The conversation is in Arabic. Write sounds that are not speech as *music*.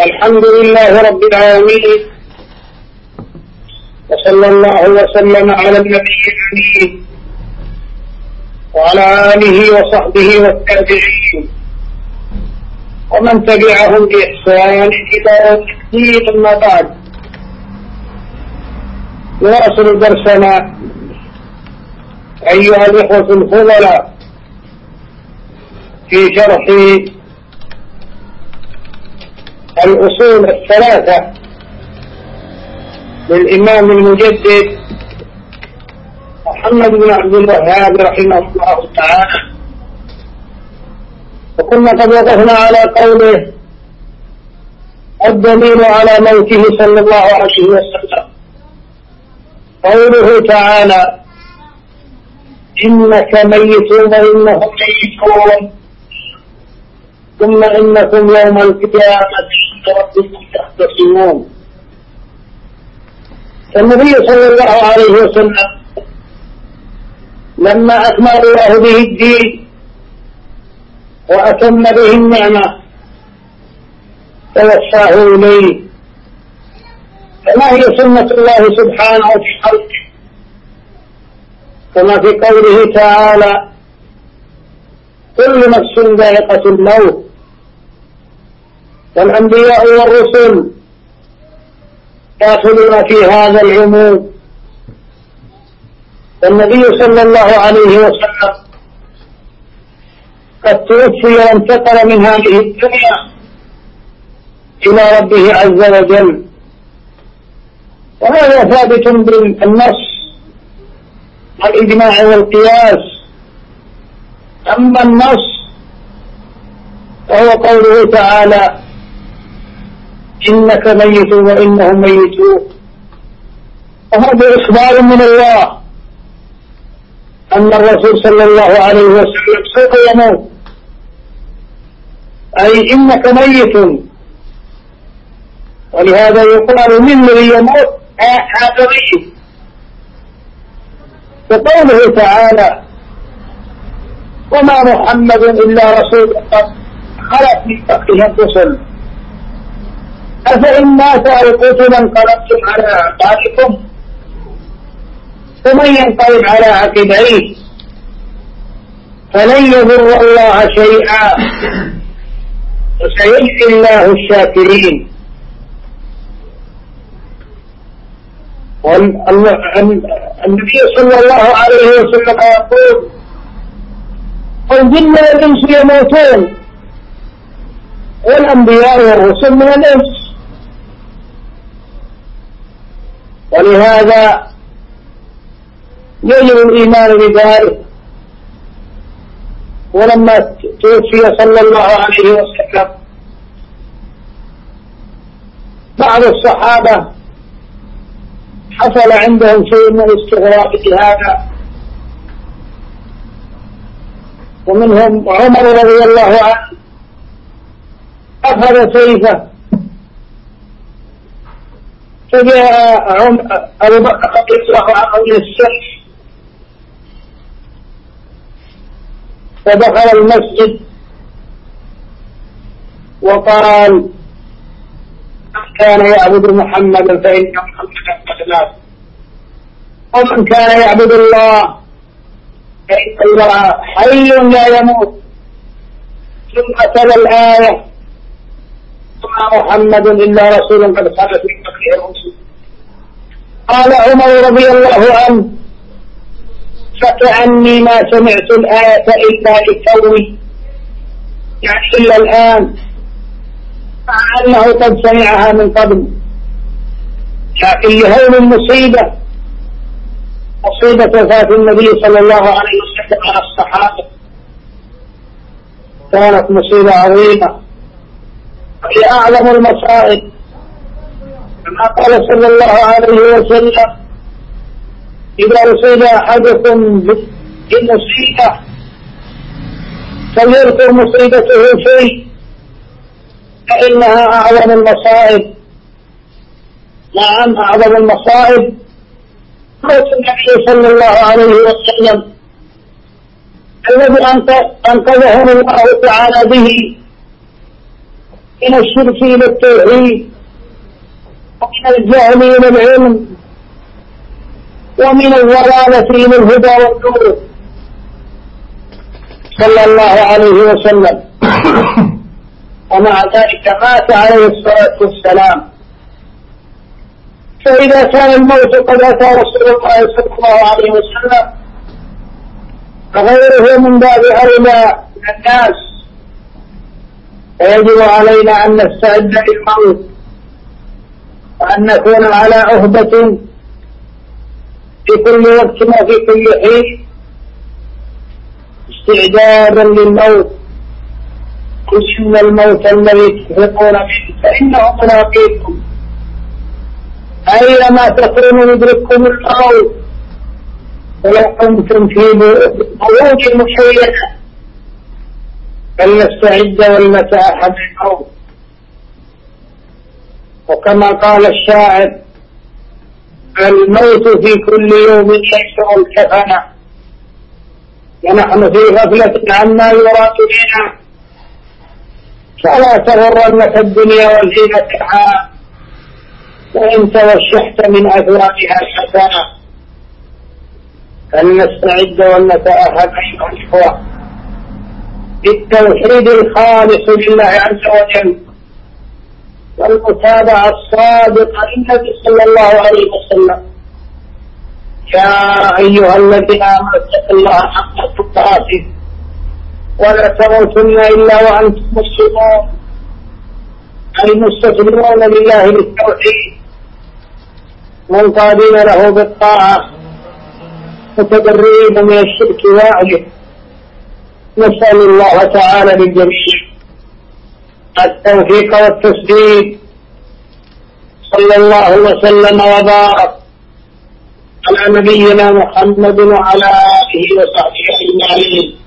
الحمد لله رب العالمين. وصلى الله وسلم على النبي الأمين. وعلى آله وصحبه والتابعين. ومن تبعهم بإحسان إلى يوم أما بعد. نواصل درسنا. أيها الإخوة الفضلاء في شرح الأصول الثلاثة للإمام المجدد محمد بن عبد الوهاب رحمه الله تعالى. وكنا قد وقفنا على قوله الدليل على موته صلى الله عليه وسلم. قوله تعالى إنك ميت وإنهم ميتون. ثم إنكم يوم القيامة. ربكم تختصمون فالنبي صلى الله عليه وسلم لما أكمل الله به الدين وأتم به النعمة توفاه إليه. فما هي سنة الله سبحانه في خلقه كما في قوله تعالى كل نفس ذائقة الموت. والأنبياء والرسل. داخلون في هذا العموم. والنبي صلى الله عليه وسلم قد توفي وانتقل من هذه الدنيا إلى ربه عز وجل. وهذا ثابت بالنص والإجماع والقياس. أما النص فهو قوله تعالى إنك ميت وإنهم ميتون. وهذا إخبار من الله أن الرسول صلى الله عليه وسلم سوف يموت أي إنك ميت. ولهذا يقال من الذي يموت؟ هذا ميت وقوله تعالى وما محمد إلا رسول قد خلت من قبله الرسل. أفإن مات أو قتل انقلبتم على أعقابكم. ومن ينقلب على عقبيه فلن يضر الله شيئا. وسيجزي الله الشاكرين. والنبي صلى الله عليه وسلم يقول والجن والإنس يموتون. والأنبياء والرسل من الإنس. ولهذا يجب الإيمان بذلك. ولما توفي صلى الله عليه وسلم بعض الصحابة حصل عندهم شيء من الاستغراق بهذا ومنهم عمر رضي الله عنه أخذ سيفه فجاء أبو بكر رضي الله عنه من السيف فدخل المسجد وقال من كان يعبد محمدا فإن محمدا قد ومن كان يعبد الله فإن الله حي لا يموت. ثم تلا الآية وما محمد إلا رسول قد خلت من قال عمر رضي الله عنه فكأني ما سمعت الآية إلا لكوني يعني إلا الآن. مع أنه قد سمعها من قبل. لكن لهول المصيبة مصيبة وفاة النبي صلى الله عليه وسلم على الصحابة. كانت مصيبة عظيمة. وهي أعظم المصائب. قال صلى الله عليه وسلم إذا أصيب أحدكم بمصيبة فليذكر مصيبته شيء فإنها أعظم المصائب. نعم أعظم المصائب. موت النبي صلى الله عليه وسلم الذي أنقذه الله تعالى به من الشرك إلى التوحيد ومن الجهل إلى العلم ومن الضلالة إلى الهدى والنور. صلى الله عليه وسلم. *coughs* ومع ذلك مات عليه الصلاة والسلام. فإذا كان الموت قد أتى رسول الله صلى الله عليه وسلم. فغيره من باب أولى من الناس. فيجب علينا أن نستعد للموت. وأن نكون على عهدة في كل وقت وفي كل حين استعدادا للموت. إن الموت الذي تفرقون منه فإنه ملاقيكم. أينما تكونوا يدرككم الموت ولو كنتم في بروج مشيدة فلنستعد ولنتأهب للموت. وكما قال الشاعر الموت في كل يوم يكسر الكفن ونحن في غفلة عما يراد بنا. فلا تغرنك الدنيا وزينتها وإن توشحت من أثوابها الحسنة فلنستعد ولنتأهب أيها الإخوة. بالتوحيد الخالص لله عز وجل. والمتابعة الصادقة للنبي صلى الله عليه وسلم. يا أيها الذين آمنوا اتقوا الله حق تقاته. ولا تموتن إلا وأنتم مسلمون. أي مستسلمون لله بالتوحيد. منقادين له بالطاعة. متبرئين من الشرك وأهله. نسأل الله تعالى للجميع التوفيق والتسديد. صلى الله وسلم وبارك على نبينا محمد وعلى آله وصحبه أجمعين.